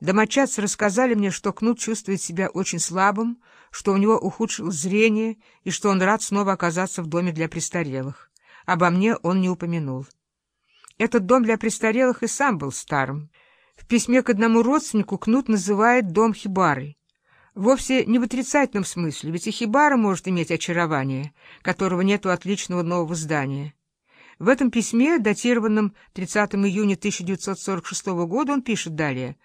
Домочадцы рассказали мне, что Кнут чувствует себя очень слабым, что у него ухудшилось зрение и что он рад снова оказаться в доме для престарелых. Обо мне он не упомянул. Этот дом для престарелых и сам был старым. В письме к одному родственнику Кнут называет дом хибарой. Вовсе не в отрицательном смысле, ведь и хибара может иметь очарование, которого нет у отличного нового здания. В этом письме, датированном 30 июня 1946 года, он пишет далее.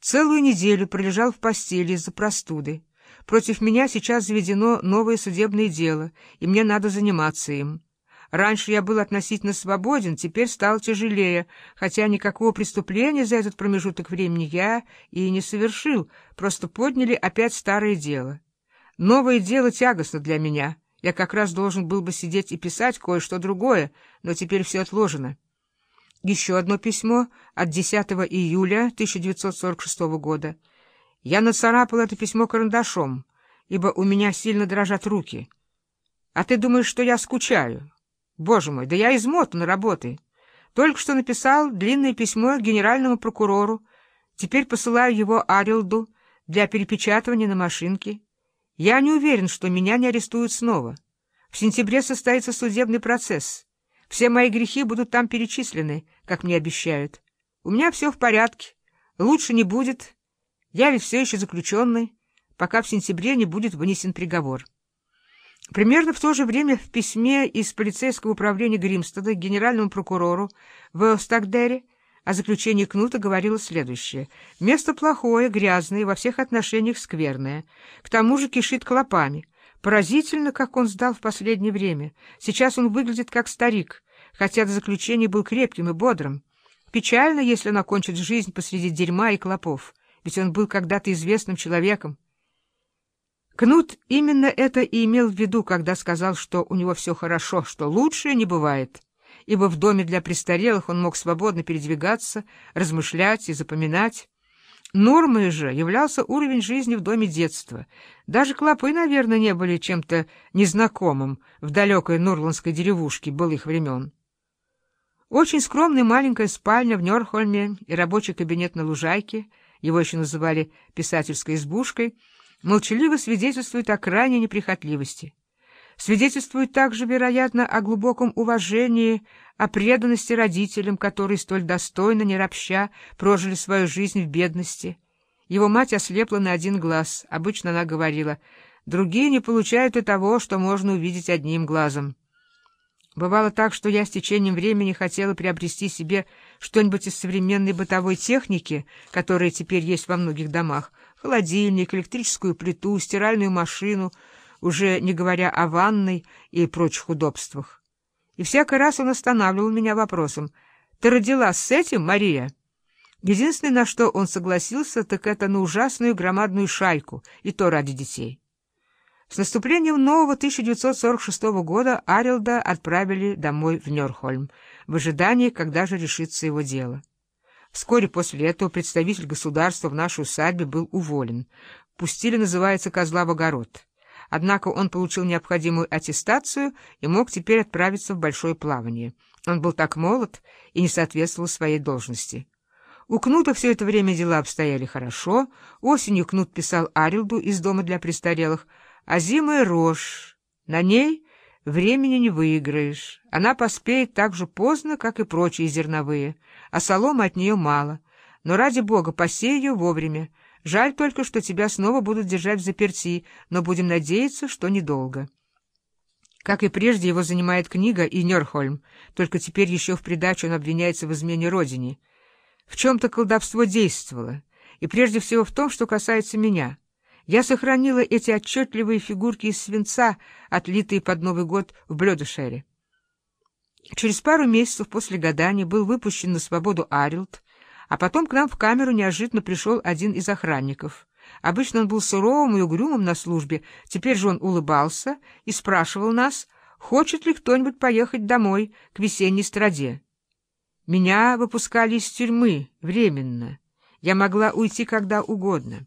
«Целую неделю пролежал в постели из-за простуды. Против меня сейчас заведено новое судебное дело, и мне надо заниматься им. Раньше я был относительно свободен, теперь стал тяжелее, хотя никакого преступления за этот промежуток времени я и не совершил, просто подняли опять старое дело. Новое дело тягостно для меня». Я как раз должен был бы сидеть и писать кое-что другое, но теперь все отложено. Еще одно письмо от 10 июля 1946 года. Я нацарапал это письмо карандашом, ибо у меня сильно дрожат руки. А ты думаешь, что я скучаю? Боже мой, да я измотан работой. Только что написал длинное письмо генеральному прокурору, теперь посылаю его Арилду для перепечатывания на машинке. Я не уверен, что меня не арестуют снова. В сентябре состоится судебный процесс. Все мои грехи будут там перечислены, как мне обещают. У меня все в порядке. Лучше не будет. Я ведь все еще заключенный, пока в сентябре не будет вынесен приговор. Примерно в то же время в письме из полицейского управления Гримстеда генеральному прокурору в Стагдере о заключении Кнута говорила следующее. «Место плохое, грязное, во всех отношениях скверное. К тому же кишит клопами. Поразительно, как он сдал в последнее время. Сейчас он выглядит как старик, хотя до заключения был крепким и бодрым. Печально, если он окончит жизнь посреди дерьма и клопов, ведь он был когда-то известным человеком. Кнут именно это и имел в виду, когда сказал, что у него все хорошо, что лучше не бывает» ибо в доме для престарелых он мог свободно передвигаться, размышлять и запоминать. Нормой же являлся уровень жизни в доме детства. Даже клопы, наверное, не были чем-то незнакомым в далекой нурландской деревушке былых времен. Очень скромная маленькая спальня в Нёрхольме и рабочий кабинет на лужайке, его еще называли писательской избушкой, молчаливо свидетельствуют о крайней неприхотливости свидетельствует также, вероятно, о глубоком уважении, о преданности родителям, которые столь достойно, не ропща, прожили свою жизнь в бедности. Его мать ослепла на один глаз. Обычно она говорила, «Другие не получают и того, что можно увидеть одним глазом». Бывало так, что я с течением времени хотела приобрести себе что-нибудь из современной бытовой техники, которая теперь есть во многих домах, холодильник, электрическую плиту, стиральную машину — уже не говоря о ванной и прочих удобствах. И всякий раз он останавливал меня вопросом, «Ты родилась с этим, Мария?» Единственное, на что он согласился, так это на ужасную громадную шайку, и то ради детей. С наступлением нового 1946 года Арилда отправили домой в Нёрхольм, в ожидании, когда же решится его дело. Вскоре после этого представитель государства в нашей усадьбе был уволен. Пустили, называется, козла в огород. Однако он получил необходимую аттестацию и мог теперь отправиться в большое плавание. Он был так молод и не соответствовал своей должности. У Кнута все это время дела обстояли хорошо. Осенью Кнут писал Арилду из дома для престарелых, а зимой — рожь. На ней времени не выиграешь. Она поспеет так же поздно, как и прочие зерновые, а соломы от нее мало. Но ради бога, посей ее вовремя. Жаль только, что тебя снова будут держать в заперти, но будем надеяться, что недолго. Как и прежде, его занимает книга и Нерхольм, только теперь еще в придачу он обвиняется в измене родине. В чем-то колдовство действовало, и прежде всего в том, что касается меня. Я сохранила эти отчетливые фигурки из свинца, отлитые под Новый год в Блёдешере. Через пару месяцев после гадания был выпущен на свободу Арилд, а потом к нам в камеру неожиданно пришел один из охранников. Обычно он был суровым и угрюмым на службе, теперь же он улыбался и спрашивал нас, хочет ли кто-нибудь поехать домой к весенней страде. Меня выпускали из тюрьмы временно. Я могла уйти когда угодно.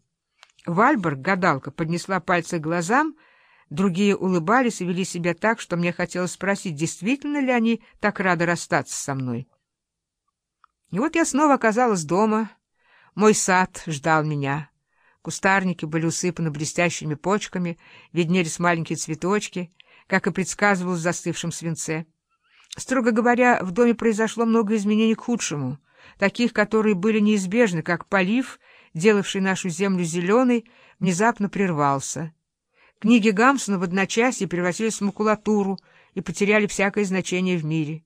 Вальберг, гадалка, поднесла пальцы к глазам, другие улыбались и вели себя так, что мне хотелось спросить, действительно ли они так рады расстаться со мной. И вот я снова оказалась дома. Мой сад ждал меня. Кустарники были усыпаны блестящими почками, виднелись маленькие цветочки, как и предсказывалось в застывшем свинце. Строго говоря, в доме произошло много изменений к худшему, таких, которые были неизбежны, как полив, делавший нашу землю зеленой, внезапно прервался. Книги Гамсона в одночасье превратились в макулатуру и потеряли всякое значение в мире.